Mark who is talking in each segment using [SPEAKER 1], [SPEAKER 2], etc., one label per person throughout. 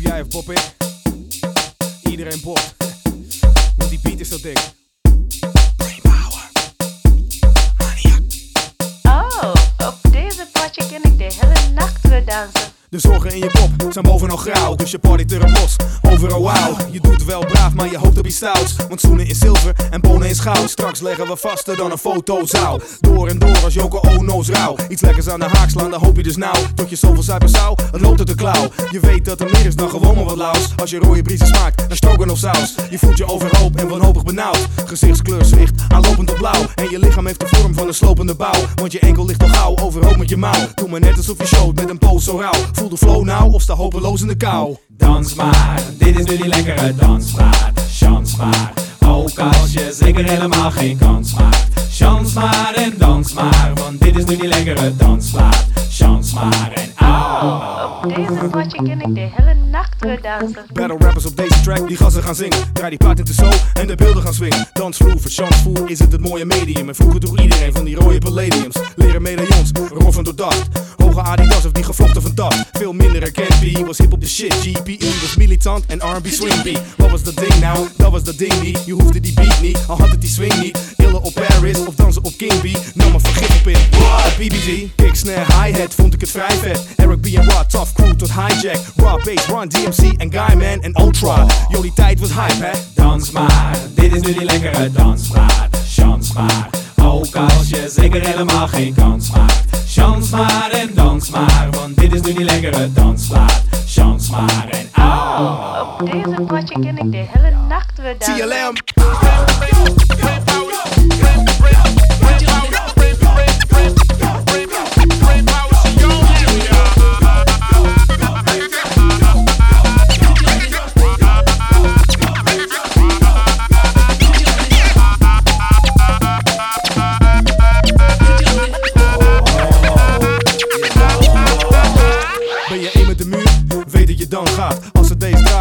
[SPEAKER 1] jij pop ik? Iedereen bopt. Want die beat is zo dik.
[SPEAKER 2] De
[SPEAKER 1] zorgen in je kop zijn bovenal grauw, dus je partyt er op los. Overal wauw, je doet wel braaf, maar je hoopt op iets stouts. Want zoenen in zilver en bonen in goud. Straks leggen we vaster dan een fotozaal. Door en door als Joko Ono's rauw. Iets lekkers aan de haak slaan, dan hoop je dus nou. Tot je zoveel zuiper zou, het loopt uit de klauw. Je weet dat er meer is dan gewoon maar wat laus. Als je rode briezen smaakt, dan stroken of saus. Je voelt je overhoop en wanhopig benauwd. Gezichtskleur zwicht, aanlopend op blauw. En je lichaam heeft de vorm van een slopende bouw. Want je enkel ligt al gauw, overhoop met je mouw. Doe maar net alsof je showt met een poos zo rauw. Voel de flow nou of sta hopeloos in de kou.
[SPEAKER 3] Dans maar, dit is nu die lekkere dansmaat. Chans maar, ook als je zeker helemaal geen kans maakt. Chans maar en dans maar, want dit is nu die lekkere dansmaat. Chans maar en au.
[SPEAKER 2] Op deze potje ken ik de hele nacht weer dansen.
[SPEAKER 1] Battle rappers op deze track, die gassen gaan zingen. Draai die plaat in de zo en de beelden gaan swingen. Dansvloer, verchansvoer is het het mooie medium. En vroeger droeg iedereen van die rode palladiums. Leren medaillons, roffen door dacht. Hoge Adidas of die gevlochten van dat. Veel minder herkend, B was hip op de shit. GPE was militant en R&B swing beat. Wat was dat ding nou? Dat was dat ding niet. Je hoefde die beat niet, al had het die swing niet. Illen op Paris of dansen op King B. Nam maar vergif op in. BBG, kick, snare, hi-hat vond ik het vrij vet. Eric B en Rod, tough crew tot hijack. Raw bass, Run DMC en Guyman en Ultra. Die tijd was hype, hè?
[SPEAKER 3] Dans maar, dit is nu die lekkere dansmaat. Chans maar, ook als je zeker helemaal geen kans maakt. Chans maar en dans maar, want dit is nu die lekkere dansmaat. Chans maar en au.
[SPEAKER 2] Op deze potje ken ik de hele nacht weer dansen.
[SPEAKER 1] TLM.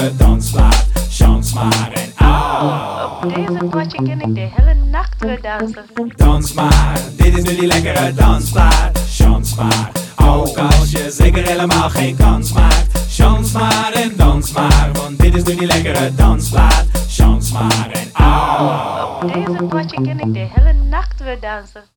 [SPEAKER 3] lekkere dansmaat. Chans maar en au.
[SPEAKER 2] Op deze potje ken ik de hele nacht weer dansen.
[SPEAKER 3] Dans maar, dit is nu die lekkere dansplaat. Chans maar, ook als je zeker helemaal geen kans maakt. Chans maar en dans maar, want dit is nu die lekkere dansplaat. Chans maar en au.
[SPEAKER 2] Op deze potje ken ik de hele nacht weer dansen.